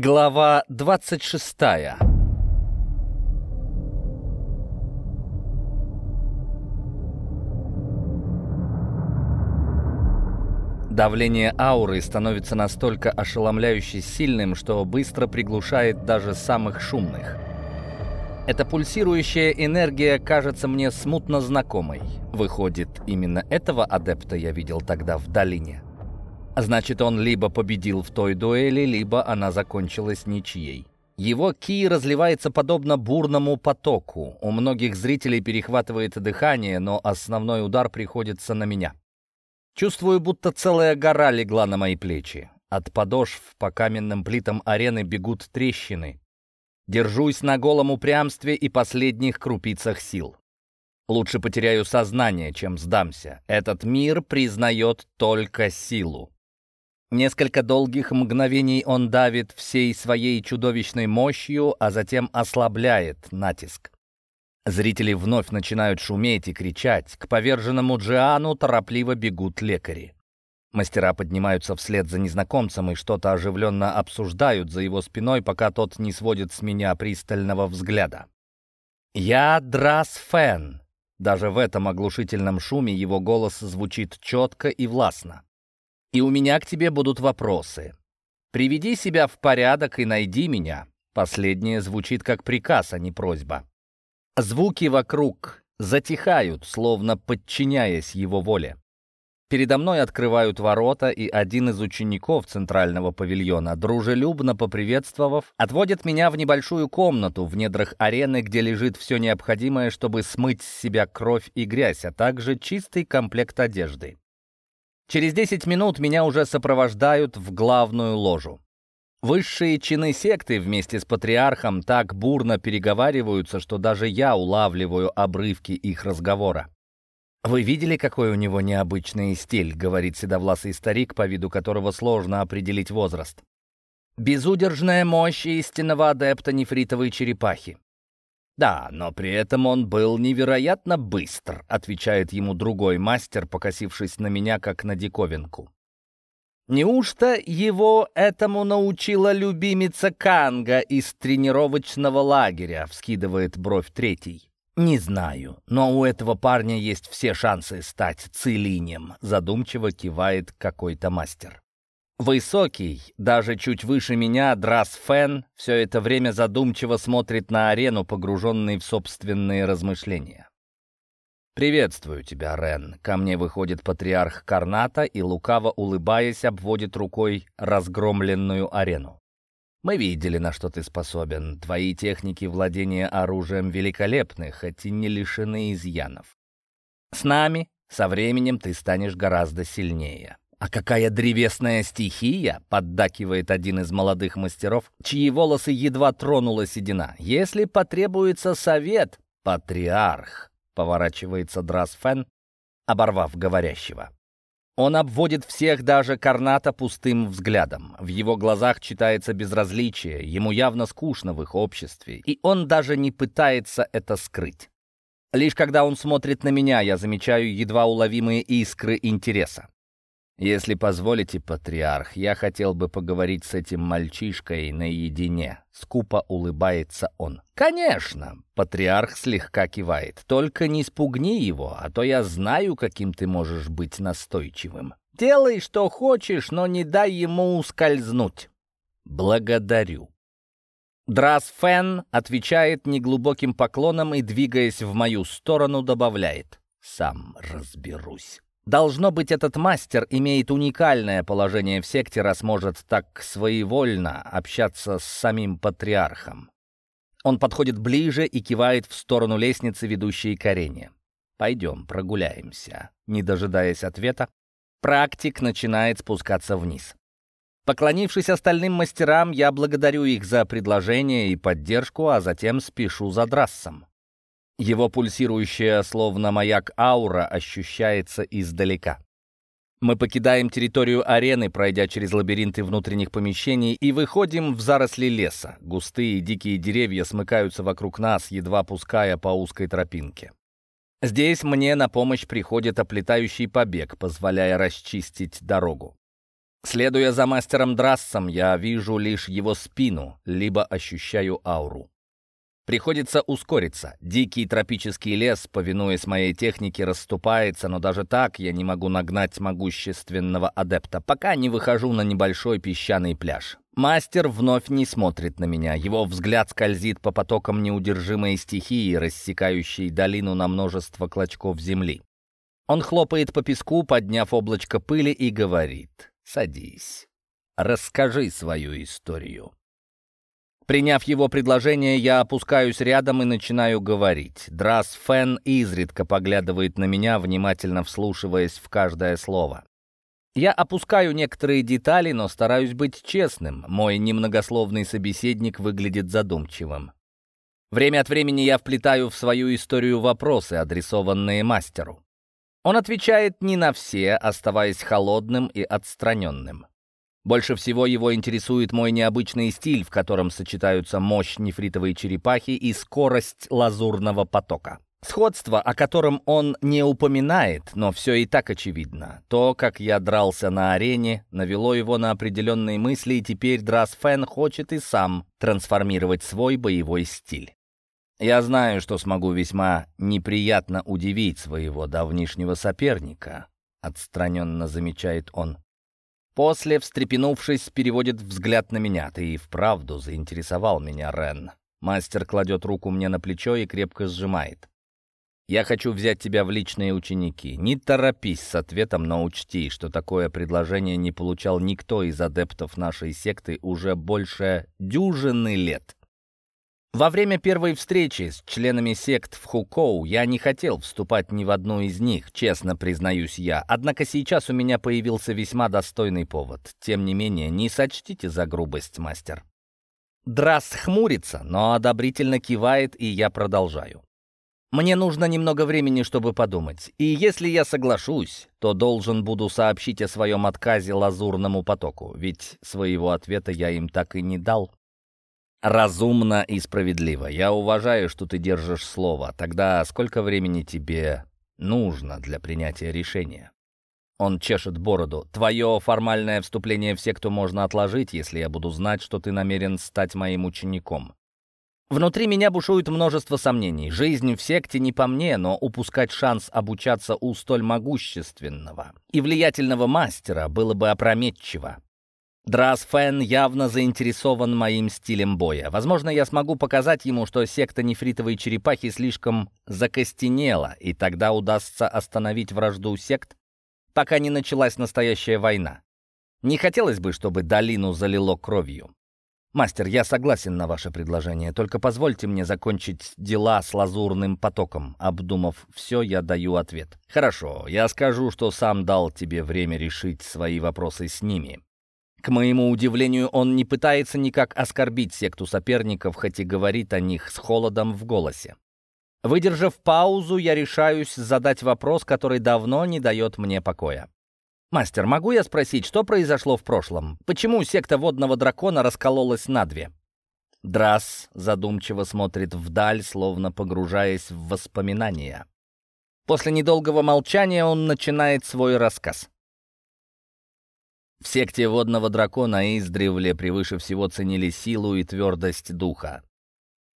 Глава 26 Давление ауры становится настолько ошеломляюще сильным, что быстро приглушает даже самых шумных. Эта пульсирующая энергия кажется мне смутно знакомой. Выходит, именно этого адепта я видел тогда в долине. Значит, он либо победил в той дуэли, либо она закончилась ничьей. Его ки разливается подобно бурному потоку. У многих зрителей перехватывает дыхание, но основной удар приходится на меня. Чувствую, будто целая гора легла на мои плечи. От подошв по каменным плитам арены бегут трещины. Держусь на голом упрямстве и последних крупицах сил. Лучше потеряю сознание, чем сдамся. Этот мир признает только силу. Несколько долгих мгновений он давит всей своей чудовищной мощью, а затем ослабляет натиск. Зрители вновь начинают шуметь и кричать. К поверженному Джиану торопливо бегут лекари. Мастера поднимаются вслед за незнакомцем и что-то оживленно обсуждают за его спиной, пока тот не сводит с меня пристального взгляда. «Я Драс Фен». Даже в этом оглушительном шуме его голос звучит четко и властно и у меня к тебе будут вопросы. Приведи себя в порядок и найди меня. Последнее звучит как приказ, а не просьба. Звуки вокруг затихают, словно подчиняясь его воле. Передо мной открывают ворота, и один из учеников центрального павильона, дружелюбно поприветствовав, отводит меня в небольшую комнату в недрах арены, где лежит все необходимое, чтобы смыть с себя кровь и грязь, а также чистый комплект одежды. Через 10 минут меня уже сопровождают в главную ложу. Высшие чины секты вместе с патриархом так бурно переговариваются, что даже я улавливаю обрывки их разговора. «Вы видели, какой у него необычный стиль?» — говорит седовласый старик, по виду которого сложно определить возраст. «Безудержная мощь истинного адепта нефритовой черепахи. «Да, но при этом он был невероятно быстр», — отвечает ему другой мастер, покосившись на меня, как на диковинку. «Неужто его этому научила любимица Канга из тренировочного лагеря?» — вскидывает бровь третий. «Не знаю, но у этого парня есть все шансы стать целинем», — задумчиво кивает какой-то мастер. Высокий, даже чуть выше меня, Драс Фен все это время задумчиво смотрит на арену, погруженный в собственные размышления. «Приветствую тебя, Рен!» Ко мне выходит патриарх Карната и, лукаво улыбаясь, обводит рукой разгромленную арену. «Мы видели, на что ты способен. Твои техники владения оружием великолепны, хоть и не лишены изъянов. С нами со временем ты станешь гораздо сильнее». «А какая древесная стихия!» — поддакивает один из молодых мастеров, чьи волосы едва тронула седина. «Если потребуется совет, патриарх!» — поворачивается Драсфен, оборвав говорящего. Он обводит всех, даже Карната, пустым взглядом. В его глазах читается безразличие, ему явно скучно в их обществе, и он даже не пытается это скрыть. Лишь когда он смотрит на меня, я замечаю едва уловимые искры интереса. «Если позволите, патриарх, я хотел бы поговорить с этим мальчишкой наедине». Скупо улыбается он. «Конечно!» — патриарх слегка кивает. «Только не спугни его, а то я знаю, каким ты можешь быть настойчивым. Делай, что хочешь, но не дай ему ускользнуть». «Благодарю». Драс Фен отвечает неглубоким поклоном и, двигаясь в мою сторону, добавляет «Сам разберусь». Должно быть, этот мастер имеет уникальное положение в секте, раз может так своевольно общаться с самим патриархом. Он подходит ближе и кивает в сторону лестницы, ведущей к арене. «Пойдем, прогуляемся». Не дожидаясь ответа, практик начинает спускаться вниз. Поклонившись остальным мастерам, я благодарю их за предложение и поддержку, а затем спешу за Драссом. Его пульсирующая, словно маяк аура, ощущается издалека. Мы покидаем территорию арены, пройдя через лабиринты внутренних помещений, и выходим в заросли леса. Густые дикие деревья смыкаются вокруг нас, едва пуская по узкой тропинке. Здесь мне на помощь приходит оплетающий побег, позволяя расчистить дорогу. Следуя за мастером Драссом, я вижу лишь его спину, либо ощущаю ауру. Приходится ускориться. Дикий тропический лес, повинуясь моей технике, расступается, но даже так я не могу нагнать могущественного адепта, пока не выхожу на небольшой песчаный пляж. Мастер вновь не смотрит на меня. Его взгляд скользит по потокам неудержимой стихии, рассекающей долину на множество клочков земли. Он хлопает по песку, подняв облачко пыли, и говорит «Садись, расскажи свою историю». Приняв его предложение, я опускаюсь рядом и начинаю говорить. Драс Фен изредка поглядывает на меня, внимательно вслушиваясь в каждое слово. Я опускаю некоторые детали, но стараюсь быть честным. Мой немногословный собеседник выглядит задумчивым. Время от времени я вплетаю в свою историю вопросы, адресованные мастеру. Он отвечает не на все, оставаясь холодным и отстраненным. Больше всего его интересует мой необычный стиль, в котором сочетаются мощь нефритовой черепахи и скорость лазурного потока. Сходство, о котором он не упоминает, но все и так очевидно. То, как я дрался на арене, навело его на определенные мысли, и теперь Драсфен хочет и сам трансформировать свой боевой стиль. Я знаю, что смогу весьма неприятно удивить своего давнишнего соперника, отстраненно замечает он. После, встрепенувшись, переводит взгляд на меня. «Ты и вправду заинтересовал меня, Рен». Мастер кладет руку мне на плечо и крепко сжимает. «Я хочу взять тебя в личные ученики. Не торопись с ответом, но учти, что такое предложение не получал никто из адептов нашей секты уже больше дюжины лет. Во время первой встречи с членами сект в Хукоу я не хотел вступать ни в одну из них, честно признаюсь я. Однако сейчас у меня появился весьма достойный повод. Тем не менее, не сочтите за грубость, мастер. Драс хмурится, но одобрительно кивает, и я продолжаю. Мне нужно немного времени, чтобы подумать. И если я соглашусь, то должен буду сообщить о своем отказе лазурному потоку, ведь своего ответа я им так и не дал. Разумно и справедливо. Я уважаю, что ты держишь слово. Тогда сколько времени тебе нужно для принятия решения? Он чешет бороду. Твое формальное вступление в секту можно отложить, если я буду знать, что ты намерен стать моим учеником. Внутри меня бушует множество сомнений. Жизнь в секте не по мне, но упускать шанс обучаться у столь могущественного и влиятельного мастера было бы опрометчиво. Драс Фэн явно заинтересован моим стилем боя. Возможно, я смогу показать ему, что секта нефритовой черепахи слишком закостенела, и тогда удастся остановить вражду сект, пока не началась настоящая война. Не хотелось бы, чтобы долину залило кровью. «Мастер, я согласен на ваше предложение, только позвольте мне закончить дела с лазурным потоком». Обдумав все, я даю ответ. «Хорошо, я скажу, что сам дал тебе время решить свои вопросы с ними. К моему удивлению, он не пытается никак оскорбить секту соперников, хоть и говорит о них с холодом в голосе. Выдержав паузу, я решаюсь задать вопрос, который давно не дает мне покоя. «Мастер, могу я спросить, что произошло в прошлом? Почему секта водного дракона раскололась на две?» Драс задумчиво смотрит вдаль, словно погружаясь в воспоминания. После недолгого молчания он начинает свой рассказ. В секте водного дракона издревле превыше всего ценили силу и твердость духа.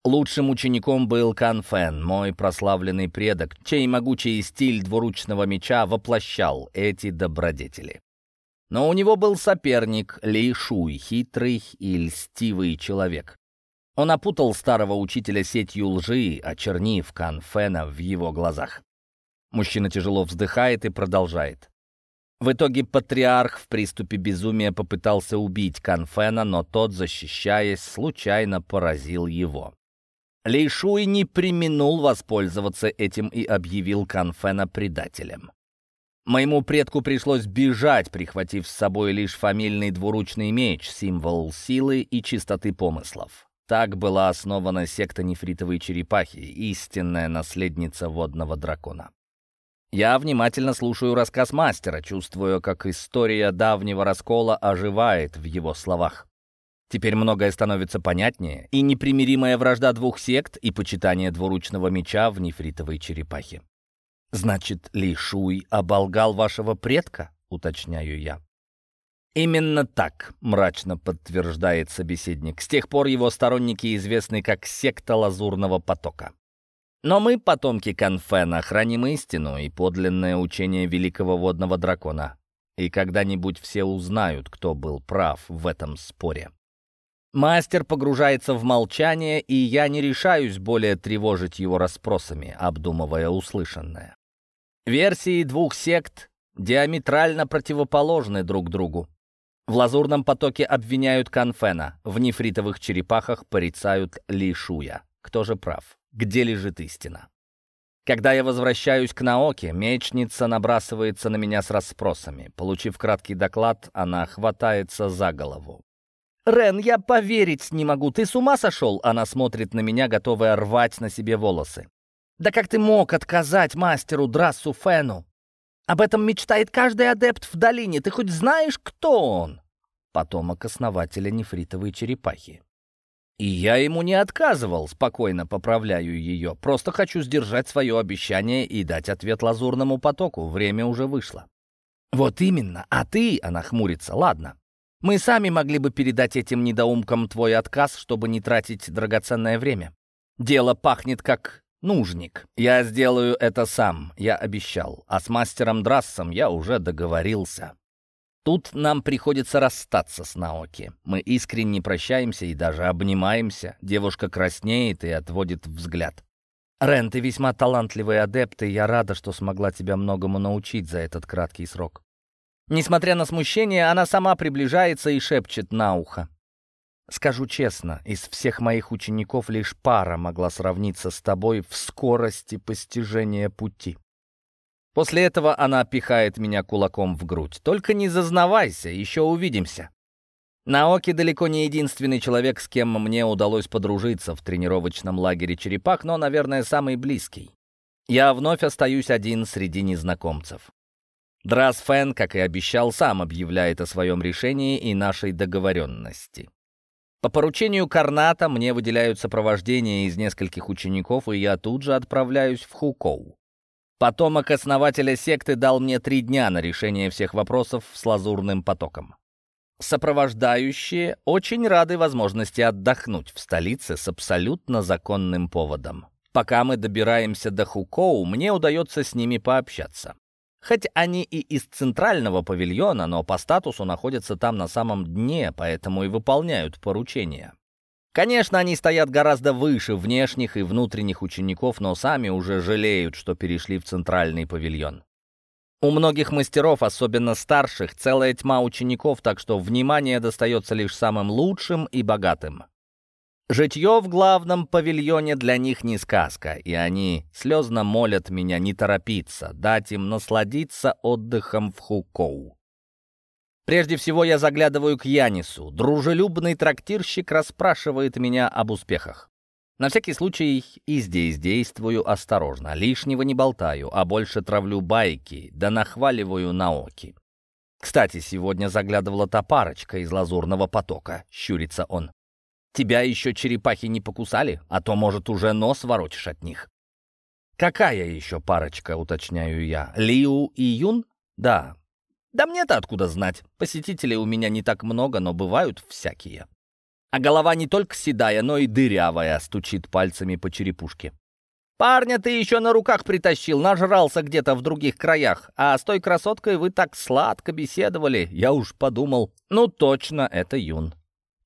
Лучшим учеником был Кан Фэн, мой прославленный предок, чей могучий стиль двуручного меча воплощал эти добродетели. Но у него был соперник Ли Шуй, хитрый и льстивый человек. Он опутал старого учителя сетью лжи, очернив Кан Фэна в его глазах. Мужчина тяжело вздыхает и продолжает. В итоге патриарх в приступе безумия попытался убить Канфена, но тот, защищаясь, случайно поразил его. Лейшуй не применул воспользоваться этим и объявил Канфена предателем. Моему предку пришлось бежать, прихватив с собой лишь фамильный двуручный меч, символ силы и чистоты помыслов. Так была основана секта нефритовой черепахи, истинная наследница водного дракона. Я внимательно слушаю рассказ мастера, чувствуя, как история давнего раскола оживает в его словах. Теперь многое становится понятнее, и непримиримая вражда двух сект, и почитание двуручного меча в нефритовой черепахе. «Значит, Ли Шуй оболгал вашего предка?» — уточняю я. Именно так, мрачно подтверждает собеседник. С тех пор его сторонники известны как секта Лазурного потока. Но мы, потомки Конфена, храним истину и подлинное учение великого водного дракона. И когда-нибудь все узнают, кто был прав в этом споре. Мастер погружается в молчание, и я не решаюсь более тревожить его расспросами, обдумывая услышанное. Версии двух сект диаметрально противоположны друг другу. В лазурном потоке обвиняют Канфена, в нефритовых черепахах порицают Лишуя. Кто же прав? Где лежит истина? Когда я возвращаюсь к Наоке, мечница набрасывается на меня с расспросами. Получив краткий доклад, она хватается за голову. «Рен, я поверить не могу. Ты с ума сошел?» Она смотрит на меня, готовая рвать на себе волосы. «Да как ты мог отказать мастеру Драссу Фену? Об этом мечтает каждый адепт в долине. Ты хоть знаешь, кто он?» Потомок основателя нефритовой черепахи. И я ему не отказывал, спокойно поправляю ее. Просто хочу сдержать свое обещание и дать ответ лазурному потоку. Время уже вышло. «Вот именно. А ты...» — она хмурится. «Ладно. Мы сами могли бы передать этим недоумкам твой отказ, чтобы не тратить драгоценное время. Дело пахнет как нужник. Я сделаю это сам, я обещал. А с мастером Драссом я уже договорился. Тут нам приходится расстаться с Наоки. Мы искренне прощаемся и даже обнимаемся. Девушка краснеет и отводит взгляд. «Рен, ты весьма талантливый адепт, и я рада, что смогла тебя многому научить за этот краткий срок. Несмотря на смущение, она сама приближается и шепчет на ухо. Скажу честно, из всех моих учеников лишь пара могла сравниться с тобой в скорости постижения пути. После этого она пихает меня кулаком в грудь. Только не зазнавайся, еще увидимся. Наоки далеко не единственный человек, с кем мне удалось подружиться в тренировочном лагере черепах, но, наверное, самый близкий. Я вновь остаюсь один среди незнакомцев. Драс Фэн, как и обещал, сам объявляет о своем решении и нашей договоренности. По поручению Карната мне выделяют сопровождение из нескольких учеников, и я тут же отправляюсь в Хукоу. Потомок основателя секты дал мне три дня на решение всех вопросов с лазурным потоком. Сопровождающие очень рады возможности отдохнуть в столице с абсолютно законным поводом. Пока мы добираемся до Хукоу, мне удается с ними пообщаться. Хоть они и из центрального павильона, но по статусу находятся там на самом дне, поэтому и выполняют поручения. Конечно, они стоят гораздо выше внешних и внутренних учеников, но сами уже жалеют, что перешли в центральный павильон. У многих мастеров, особенно старших, целая тьма учеников, так что внимание достается лишь самым лучшим и богатым. Житье в главном павильоне для них не сказка, и они слезно молят меня не торопиться, дать им насладиться отдыхом в Хукоу. Прежде всего я заглядываю к Янису. Дружелюбный трактирщик расспрашивает меня об успехах. На всякий случай и здесь действую осторожно, лишнего не болтаю, а больше травлю байки, да нахваливаю Наоки. Кстати, сегодня заглядывала та парочка из лазурного потока, щурится он. Тебя еще черепахи не покусали, а то, может, уже нос воротишь от них. Какая еще парочка, уточняю я? Лиу и Юн? Да. Да мне-то откуда знать? Посетителей у меня не так много, но бывают всякие. А голова не только седая, но и дырявая, стучит пальцами по черепушке. Парня ты еще на руках притащил, нажрался где-то в других краях, а с той красоткой вы так сладко беседовали, я уж подумал, ну точно, это Юн.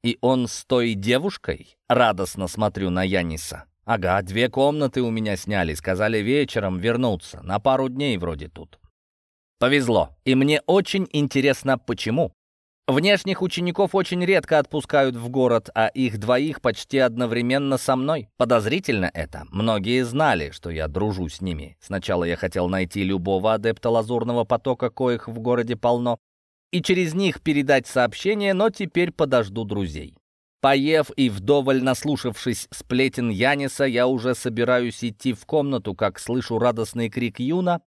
И он с той девушкой? Радостно смотрю на Яниса. Ага, две комнаты у меня сняли, сказали вечером вернуться, на пару дней вроде тут. Повезло, и мне очень интересно, почему. Внешних учеников очень редко отпускают в город, а их двоих почти одновременно со мной. Подозрительно это. Многие знали, что я дружу с ними. Сначала я хотел найти любого адепта лазурного потока, коих в городе полно, и через них передать сообщение, но теперь подожду друзей. Поев и вдоволь наслушавшись сплетен Яниса, я уже собираюсь идти в комнату, как слышу радостный крик Юна,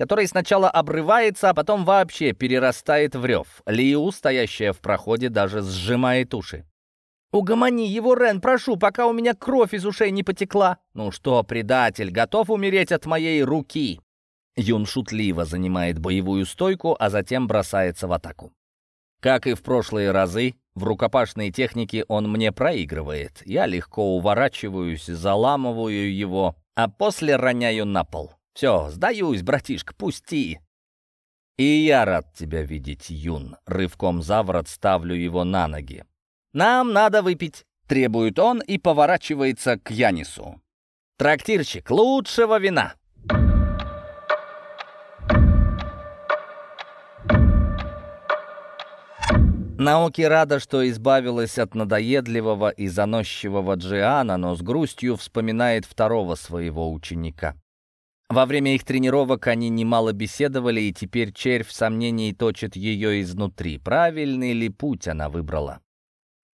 который сначала обрывается, а потом вообще перерастает в рев. Лиу, стоящая в проходе, даже сжимает уши. «Угомони его, Рен, прошу, пока у меня кровь из ушей не потекла!» «Ну что, предатель, готов умереть от моей руки?» Юн шутливо занимает боевую стойку, а затем бросается в атаку. Как и в прошлые разы, в рукопашной технике он мне проигрывает. Я легко уворачиваюсь, заламываю его, а после роняю на пол. «Все, сдаюсь, братишка, пусти!» «И я рад тебя видеть, Юн!» Рывком за ворот ставлю его на ноги. «Нам надо выпить!» — требует он и поворачивается к Янису. «Трактирщик, лучшего вина!» Наоки рада, что избавилась от надоедливого и заносчивого Джиана, но с грустью вспоминает второго своего ученика. Во время их тренировок они немало беседовали, и теперь червь сомнений точит ее изнутри. Правильный ли путь она выбрала?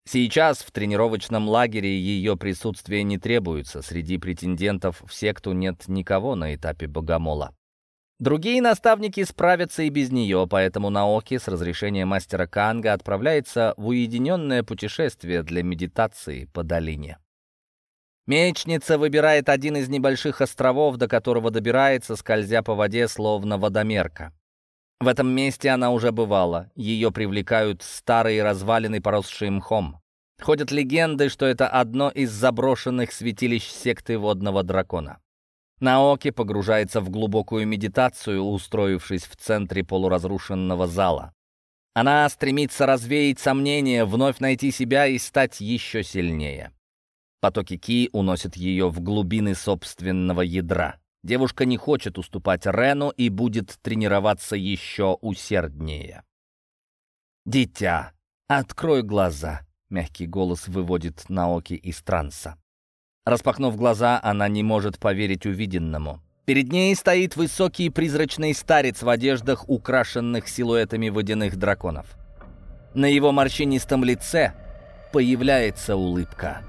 Сейчас в тренировочном лагере ее присутствие не требуется. Среди претендентов в секту нет никого на этапе богомола. Другие наставники справятся и без нее, поэтому Наоки с разрешения мастера Канга отправляется в уединенное путешествие для медитации по долине. Мечница выбирает один из небольших островов, до которого добирается, скользя по воде, словно водомерка. В этом месте она уже бывала. Ее привлекают старые развалины, поросшие мхом. Ходят легенды, что это одно из заброшенных святилищ секты водного дракона. Наоки погружается в глубокую медитацию, устроившись в центре полуразрушенного зала. Она стремится развеять сомнения, вновь найти себя и стать еще сильнее. Потоки Ки уносят ее в глубины собственного ядра. Девушка не хочет уступать Рену и будет тренироваться еще усерднее. «Дитя, открой глаза!» — мягкий голос выводит Наоки из транса. Распахнув глаза, она не может поверить увиденному. Перед ней стоит высокий призрачный старец в одеждах, украшенных силуэтами водяных драконов. На его морщинистом лице появляется улыбка.